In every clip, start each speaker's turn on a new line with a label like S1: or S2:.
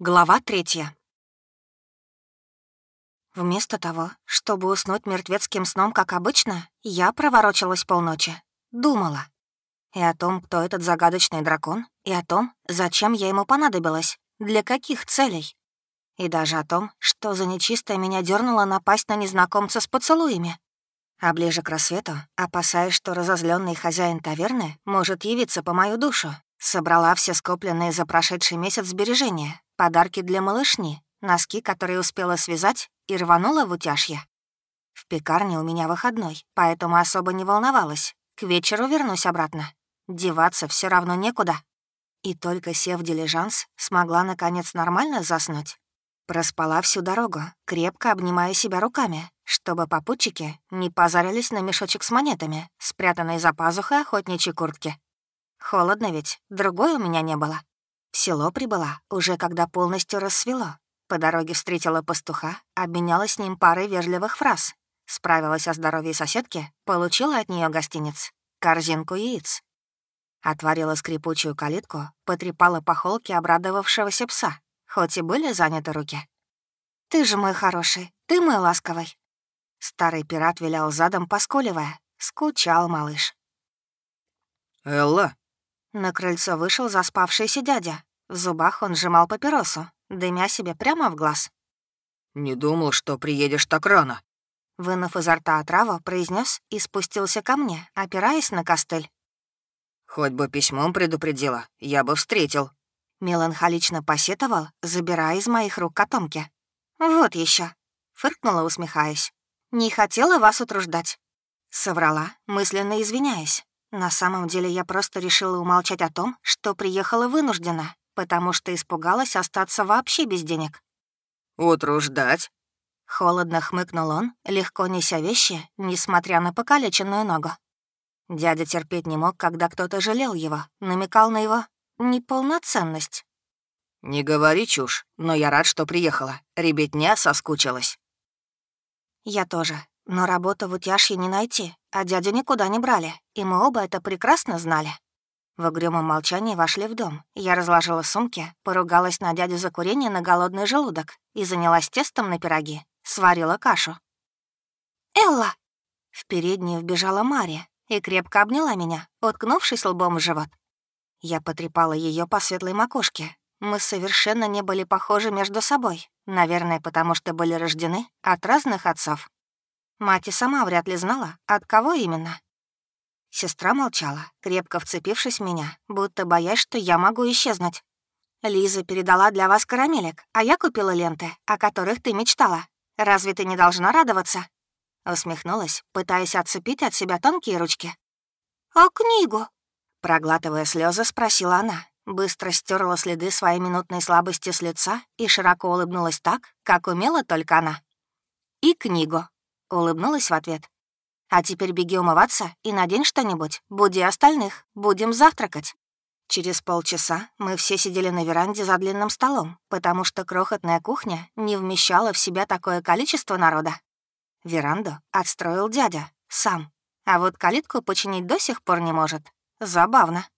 S1: Глава третья. Вместо того, чтобы уснуть мертвецким сном, как обычно, я проворочилась полночи. Думала. И о том, кто этот загадочный дракон, и о том, зачем я ему понадобилась, для каких целей. И даже о том, что за нечистое меня дернуло напасть на незнакомца с поцелуями. А ближе к рассвету, опасаясь, что разозленный хозяин таверны может явиться по мою душу, собрала все скопленные за прошедший месяц сбережения, подарки для малышни, носки, которые успела связать, и рванула в утяжье. В пекарне у меня выходной, поэтому особо не волновалась. К вечеру вернусь обратно. Деваться все равно некуда. И только сев в дилижанс, смогла наконец нормально заснуть. Проспала всю дорогу, крепко обнимая себя руками, чтобы попутчики не позарились на мешочек с монетами, спрятанный за пазухой охотничьей куртки. Холодно ведь, другой у меня не было. В село прибыла, уже когда полностью рассвело. По дороге встретила пастуха, обменялась с ним парой вежливых фраз. Справилась о здоровье соседки, получила от нее гостиниц. Корзинку яиц. Отворила скрипучую калитку, потрепала по холке обрадовавшегося пса, хоть и были заняты руки. «Ты же мой хороший, ты мой ласковый». Старый пират вилял задом, поскуливая. Скучал малыш.
S2: «Элла,
S1: на крыльцо вышел заспавшийся дядя. В зубах он сжимал папиросу, дымя себе прямо в глаз.
S2: «Не думал, что приедешь так рано».
S1: Вынув изо рта отраву, произнес и спустился ко мне, опираясь на костыль.
S2: «Хоть бы письмом предупредила, я бы встретил».
S1: Меланхолично посетовал, забирая из моих рук котомки. «Вот еще, фыркнула, усмехаясь. «Не хотела вас утруждать». Соврала, мысленно извиняясь. На самом деле я просто решила умолчать о том, что приехала вынуждена, потому что испугалась остаться вообще без денег.
S2: «Утруждать?»
S1: Холодно хмыкнул он, легко неся вещи, несмотря на покалеченную ногу. Дядя терпеть не мог, когда кто-то жалел его, намекал на его неполноценность.
S2: «Не говори чушь, но я рад, что приехала. Ребятня соскучилась».
S1: «Я тоже. Но работу в утяжье не найти, а дядю никуда не брали, и мы оба это прекрасно знали. В угрюмом молчании вошли в дом. Я разложила сумки, поругалась на дядю за курение на голодный желудок и занялась тестом на пироги, сварила кашу. «Элла!» В переднюю вбежала Мария и крепко обняла меня, уткнувшись лбом в живот. Я потрепала ее по светлой макушке. Мы совершенно не были похожи между собой, наверное, потому что были рождены от разных отцов. Мать и сама вряд ли знала, от кого именно. Сестра молчала, крепко вцепившись в меня, будто боясь, что я могу исчезнуть. «Лиза передала для вас карамелек, а я купила ленты, о которых ты мечтала. Разве ты не должна радоваться?» Усмехнулась, пытаясь отцепить от себя тонкие ручки. «А книгу?» Проглатывая слезы, спросила она. Быстро стерла следы своей минутной слабости с лица и широко улыбнулась так, как умела только она. «И книгу», Улыбнулась в ответ. «А теперь беги умываться и надень что-нибудь. Буди остальных. Будем завтракать». Через полчаса мы все сидели на веранде за длинным столом, потому что крохотная кухня не вмещала в себя такое количество народа. Веранду отстроил дядя, сам. А вот калитку починить до сих пор не может. Забавно.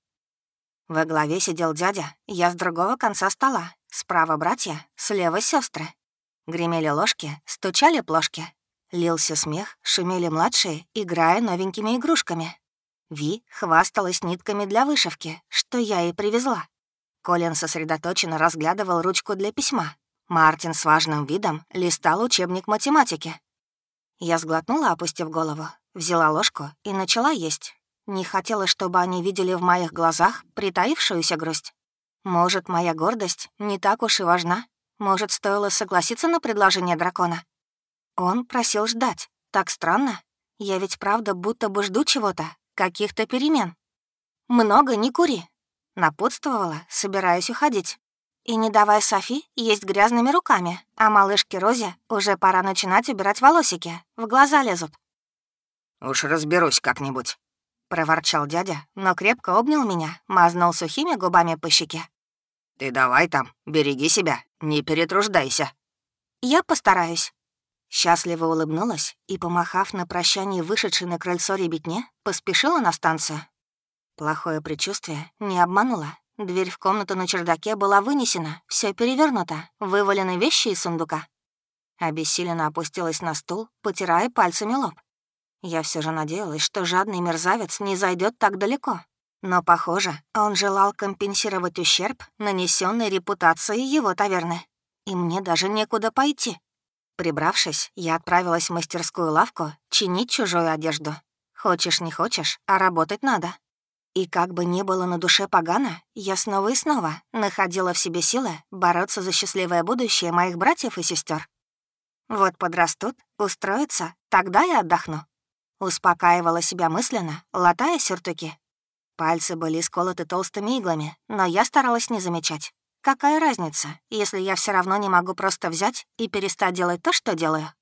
S1: Во главе сидел дядя, я с другого конца стола. Справа братья, слева сестры. Гремели ложки, стучали плошки, Лился смех, шумели младшие, играя новенькими игрушками. Ви хвасталась нитками для вышивки, что я ей привезла. Колин сосредоточенно разглядывал ручку для письма. Мартин с важным видом листал учебник математики. Я сглотнула, опустив голову, взяла ложку и начала есть. Не хотела, чтобы они видели в моих глазах притаившуюся грусть. Может, моя гордость не так уж и важна? Может, стоило согласиться на предложение дракона? Он просил ждать. Так странно. Я ведь правда будто бы жду чего-то, каких-то перемен. «Много не кури», — напутствовала, собираясь уходить. «И не давай Софи есть грязными руками, а малышке Розе уже пора начинать убирать волосики, в глаза лезут».
S2: «Уж разберусь как-нибудь», — проворчал дядя,
S1: но крепко обнял меня, мазнул сухими губами по щеке.
S2: «Ты давай там, береги себя, не перетруждайся».
S1: «Я постараюсь», Счастливо улыбнулась и, помахав на прощание вышедшей на крыльцо ребятне, поспешила на станцию. Плохое предчувствие не обмануло. Дверь в комнату на чердаке была вынесена, все перевернуто, вывалены вещи из сундука. Обессиленно опустилась на стул, потирая пальцами лоб. Я все же надеялась, что жадный мерзавец не зайдет так далеко. Но, похоже, он желал компенсировать ущерб, нанесенный репутацией его таверны. И мне даже некуда пойти. Прибравшись, я отправилась в мастерскую лавку чинить чужую одежду. Хочешь, не хочешь, а работать надо. И как бы ни было на душе погано, я снова и снова находила в себе силы бороться за счастливое будущее моих братьев и сестер. Вот подрастут, устроятся, тогда я отдохну. Успокаивала себя мысленно, латая сюртуки. Пальцы были сколоты толстыми иглами, но я старалась не замечать. Какая разница, если я все равно не могу просто взять и перестать делать то, что делаю?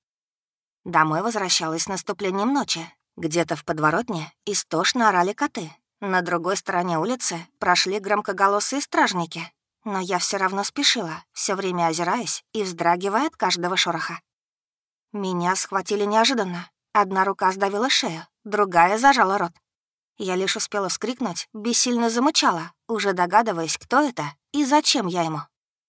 S1: Домой возвращалась с наступлением ночи. Где-то в подворотне истошно орали коты, на другой стороне улицы прошли громкоголосые стражники, но я все равно спешила, все время озираясь и вздрагивая от каждого шороха. Меня схватили неожиданно. Одна рука сдавила шею, другая зажала рот. Я лишь успела вскрикнуть, бессильно замычала, уже догадываясь, кто это и зачем я ему.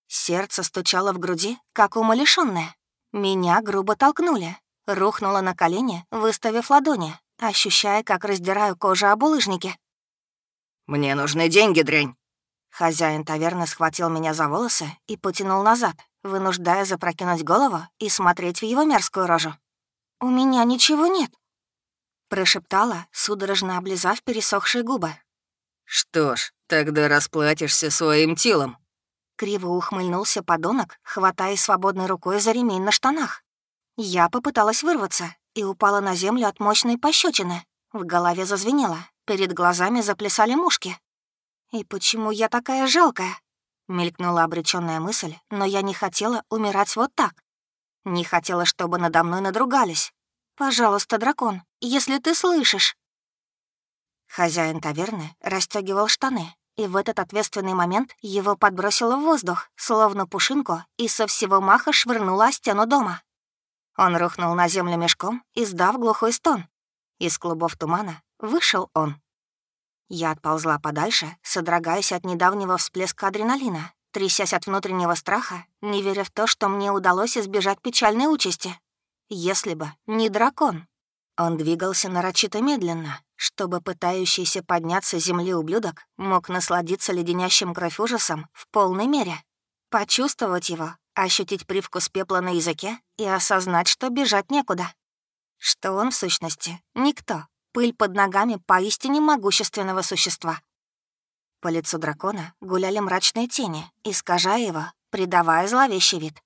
S1: Сердце стучало в груди, как умалишённое. Меня грубо толкнули, рухнула на колени, выставив ладони, ощущая, как раздираю кожу об улыжнике.
S2: «Мне нужны деньги, дрянь!»
S1: Хозяин таверны схватил меня за волосы и потянул назад, вынуждая запрокинуть голову и смотреть в его мерзкую рожу. «У меня ничего нет», — прошептала, судорожно облизав пересохшие губы.
S2: «Что ж, тогда расплатишься своим телом».
S1: Криво ухмыльнулся подонок, хватая свободной рукой за ремень на штанах. Я попыталась вырваться и упала на землю от мощной пощечины. В голове зазвенело, Перед глазами заплясали мушки. «И почему я такая жалкая?» Мелькнула обречённая мысль, но я не хотела умирать вот так. Не хотела, чтобы надо мной надругались. «Пожалуйста, дракон, если ты слышишь...» Хозяин таверны расстегивал штаны, и в этот ответственный момент его подбросило в воздух, словно пушинку, и со всего маха швырнула о стену дома. Он рухнул на землю мешком, издав глухой стон. Из клубов тумана Вышел он. Я отползла подальше, содрогаясь от недавнего всплеска адреналина, трясясь от внутреннего страха, не веря в то, что мне удалось избежать печальной участи. Если бы не дракон. Он двигался нарочито медленно, чтобы пытающийся подняться с земли ублюдок мог насладиться леденящим кровь ужасом в полной мере. Почувствовать его, ощутить привкус пепла на языке и осознать, что бежать некуда. Что он, в сущности, никто, пыль под ногами поистине могущественного существа. По лицу дракона гуляли мрачные тени, искажая его, придавая зловещий вид.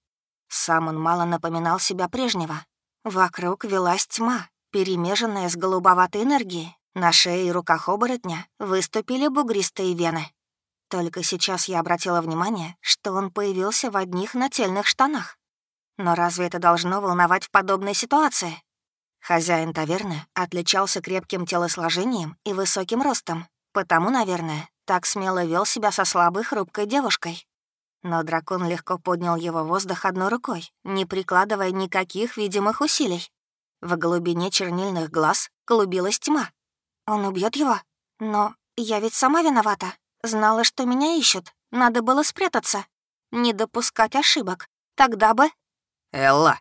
S1: Сам он мало напоминал себя прежнего. Вокруг велась тьма, перемеженная с голубоватой энергией. На шее и руках оборотня выступили бугристые вены. Только сейчас я обратила внимание, что он появился в одних нательных штанах. Но разве это должно волновать в подобной ситуации? Хозяин таверны отличался крепким телосложением и высоким ростом, потому, наверное, так смело вел себя со слабой хрупкой девушкой. Но дракон легко поднял его воздух одной рукой, не прикладывая никаких видимых усилий. В глубине чернильных глаз клубилась тьма. Он убьет его? Но я ведь сама виновата. Знала, что меня ищут. Надо было спрятаться. Не допускать ошибок. Тогда бы...
S2: «Элла!»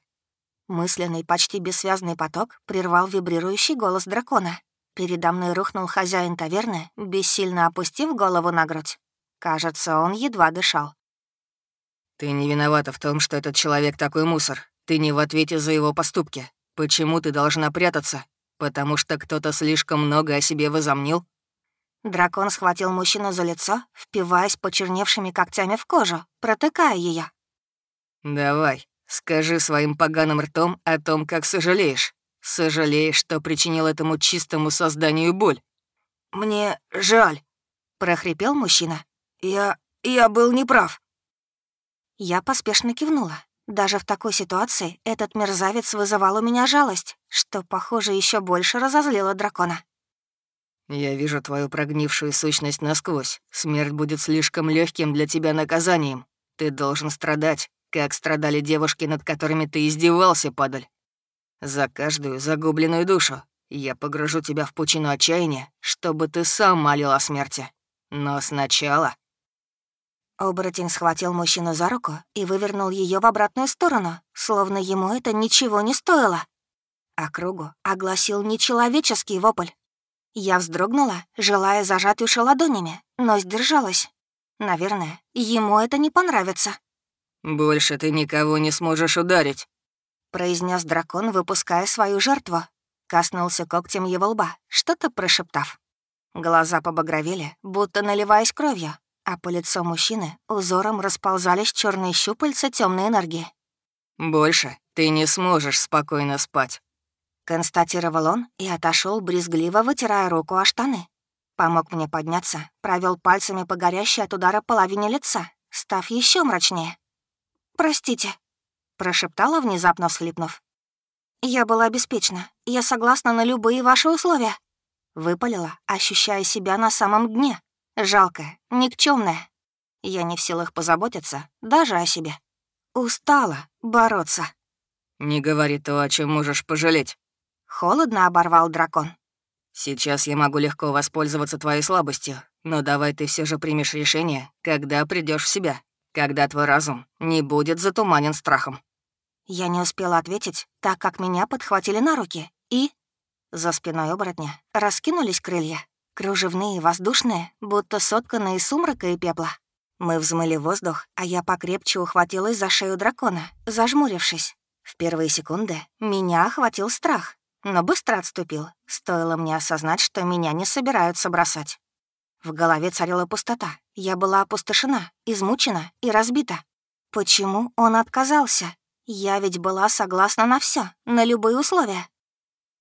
S1: Мысленный, почти бессвязный поток прервал вибрирующий голос дракона. Передо мной рухнул хозяин таверны, бессильно опустив голову на грудь. Кажется, он едва дышал.
S2: «Ты не виновата в том, что этот человек такой мусор. Ты не в ответе за его поступки. Почему ты должна прятаться? Потому что кто-то слишком много о себе возомнил?»
S1: Дракон схватил мужчину за лицо, впиваясь почерневшими когтями в кожу, протыкая ее.
S2: «Давай, Скажи своим поганым ртом о том, как сожалеешь. Сожалеешь, что причинил этому чистому созданию боль.
S1: «Мне жаль», — прохрипел мужчина. «Я... я был неправ». Я поспешно кивнула. Даже в такой ситуации этот мерзавец вызывал у меня жалость, что, похоже, еще больше разозлило дракона.
S2: «Я вижу твою прогнившую сущность насквозь. Смерть будет слишком легким для тебя наказанием. Ты должен страдать, как страдали девушки, над которыми ты издевался, падаль. За каждую загубленную душу я погружу тебя в пучину отчаяния, чтобы ты сам молил о смерти. Но сначала
S1: Оборотень схватил мужчину за руку и вывернул ее в обратную сторону, словно ему это ничего не стоило. Округу огласил нечеловеческий вопль. Я вздрогнула, желая зажать уши ладонями, но сдержалась. Наверное, ему это не понравится.
S2: «Больше ты никого не сможешь ударить», —
S1: произнес дракон, выпуская свою жертву. Коснулся когтем его лба, что-то прошептав. Глаза побагровели, будто наливаясь кровью, а по лицу мужчины узором расползались черные щупальца темной энергии.
S2: «Больше ты не сможешь спокойно спать», —
S1: констатировал он и отошел брезгливо, вытирая руку о штаны. Помог мне подняться, провел пальцами по горящей от удара половине лица, став еще мрачнее. «Простите», — прошептала, внезапно всхлипнув. «Я была беспечна. Я согласна на любые ваши условия». Выпалила, ощущая себя на самом дне. Жалкая, никчемная. Я не в силах позаботиться даже о себе. Устала бороться.
S2: «Не говори то, о чем можешь пожалеть».
S1: Холодно оборвал дракон.
S2: «Сейчас я могу легко воспользоваться твоей слабостью, но давай ты все же примешь решение, когда придешь в себя, когда твой разум не будет затуманен страхом».
S1: Я не успела ответить, так как меня подхватили на руки, и за спиной оборотня раскинулись крылья, кружевные, воздушные, будто сотканные из сумрака и пепла. Мы взмыли воздух, а я покрепче ухватилась за шею дракона, зажмурившись. В первые секунды меня охватил страх, но быстро отступил. Стоило мне осознать, что меня не собираются бросать. В голове царила пустота. Я была опустошена, измучена и разбита. Почему он отказался? Я ведь была согласна на все, на любые условия.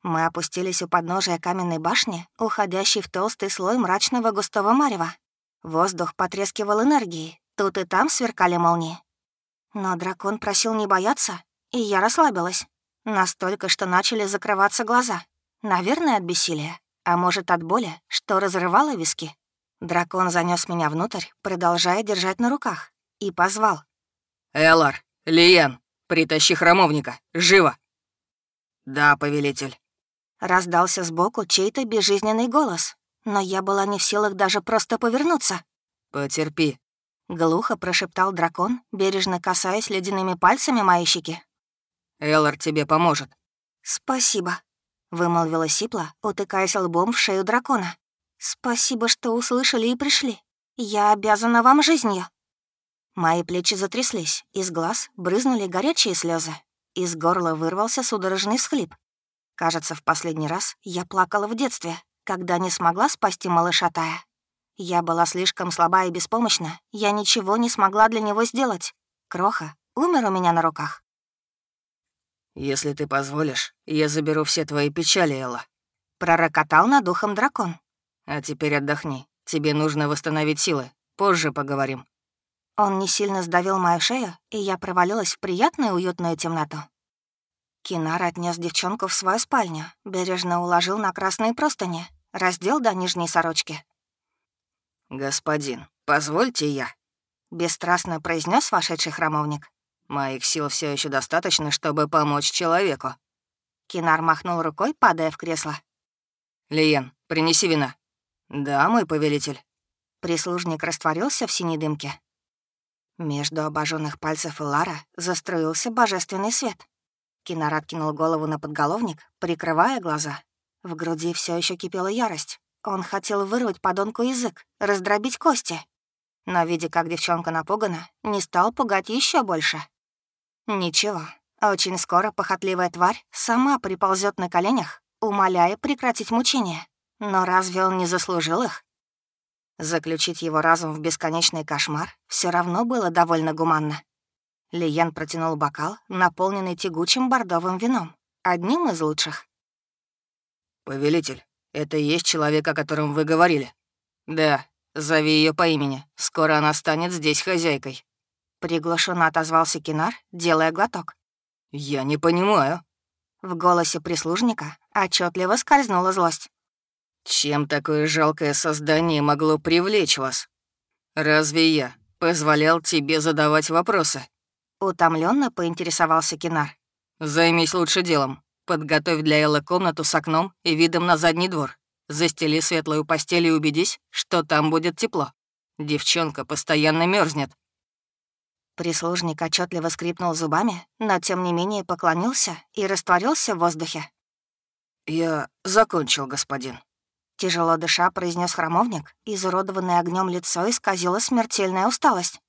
S1: Мы опустились у подножия каменной башни, уходящей в толстый слой мрачного густого марева. Воздух потрескивал энергией, тут и там сверкали молнии. Но дракон просил не бояться, и я расслабилась. Настолько, что начали закрываться глаза. Наверное, от бессилия, а может, от боли, что разрывало виски. Дракон занес меня внутрь, продолжая держать на руках, и позвал.
S2: «Элар, Лиен, притащи храмовника, живо!» «Да, повелитель».
S1: Раздался сбоку чей-то безжизненный голос, но я была не в силах даже просто повернуться.
S2: «Потерпи», —
S1: глухо прошептал дракон, бережно касаясь ледяными пальцами моей щеки.
S2: «Эллар тебе поможет».
S1: «Спасибо», — вымолвила Сипла, утыкаясь лбом в шею дракона. «Спасибо, что услышали и пришли. Я обязана вам жизнью». Мои плечи затряслись, из глаз брызнули горячие слезы, из горла вырвался судорожный всхлип. Кажется, в последний раз я плакала в детстве, когда не смогла спасти малыша Тая. Я была слишком слаба и беспомощна, я ничего не смогла для него сделать. Кроха умер у меня на руках.
S2: «Если ты позволишь, я заберу все твои печали, Элла», —
S1: пророкотал над ухом дракон.
S2: «А теперь отдохни. Тебе нужно восстановить силы. Позже поговорим».
S1: Он не сильно сдавил мою шею, и я провалилась в приятную уютную темноту. Кинар отнес девчонку в свою спальню, бережно уложил на красные простыни, раздел до нижней сорочки.
S2: «Господин, позвольте я», — бесстрастно произнес вошедший храмовник. «Моих сил все еще достаточно, чтобы помочь человеку».
S1: Кинар махнул рукой, падая в кресло.
S2: «Лиен, принеси вина». «Да, мой повелитель».
S1: Прислужник растворился в синей дымке. Между обожженных пальцев Лара застроился божественный свет. Кинар откинул голову на подголовник, прикрывая глаза. В груди все еще кипела ярость. Он хотел вырвать подонку язык, раздробить кости. Но, видя, как девчонка напугана, не стал пугать еще больше. Ничего, очень скоро похотливая тварь сама приползет на коленях, умоляя прекратить мучения. Но разве он не заслужил их? Заключить его разум в бесконечный кошмар все равно было довольно гуманно. Лиен протянул бокал, наполненный тягучим бордовым вином, одним из лучших.
S2: «Повелитель, это и есть человек, о котором вы говорили?» «Да, зови ее по имени. Скоро она станет здесь хозяйкой».
S1: Приглушенно отозвался Кинар, делая глоток.
S2: «Я не понимаю».
S1: В голосе прислужника отчетливо скользнула злость.
S2: «Чем такое жалкое создание могло привлечь вас? Разве я позволял тебе задавать вопросы?»
S1: Утомленно поинтересовался Кинар.
S2: «Займись лучше делом. Подготовь для Эллы комнату с окном и видом на задний двор. Застели светлую постель и убедись, что там будет тепло. Девчонка постоянно мерзнет.
S1: Прислужник отчетливо скрипнул зубами, но тем не менее поклонился и растворился в воздухе.
S2: «Я закончил, господин».
S1: Тяжело дыша произнес храмовник, изуродованное огнем лицо исказило смертельная усталость.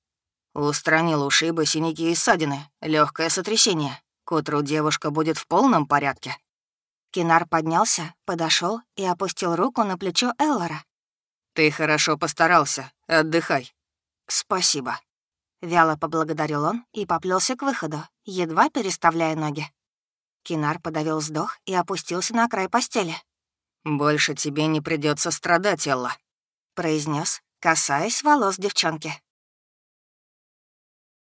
S2: Устранил ушибы, синяки и ссадины. Легкое сотрясение. К утру девушка будет в полном порядке.
S1: Кинар поднялся, подошел и опустил руку на плечо Эллора.
S2: «Ты хорошо постарался. Отдыхай».
S1: «Спасибо». Вяло поблагодарил он и поплелся к выходу, едва переставляя ноги. Кинар подавил вздох и опустился на край постели.
S2: «Больше тебе не придется страдать, Элла», —
S1: произнес, касаясь волос девчонки.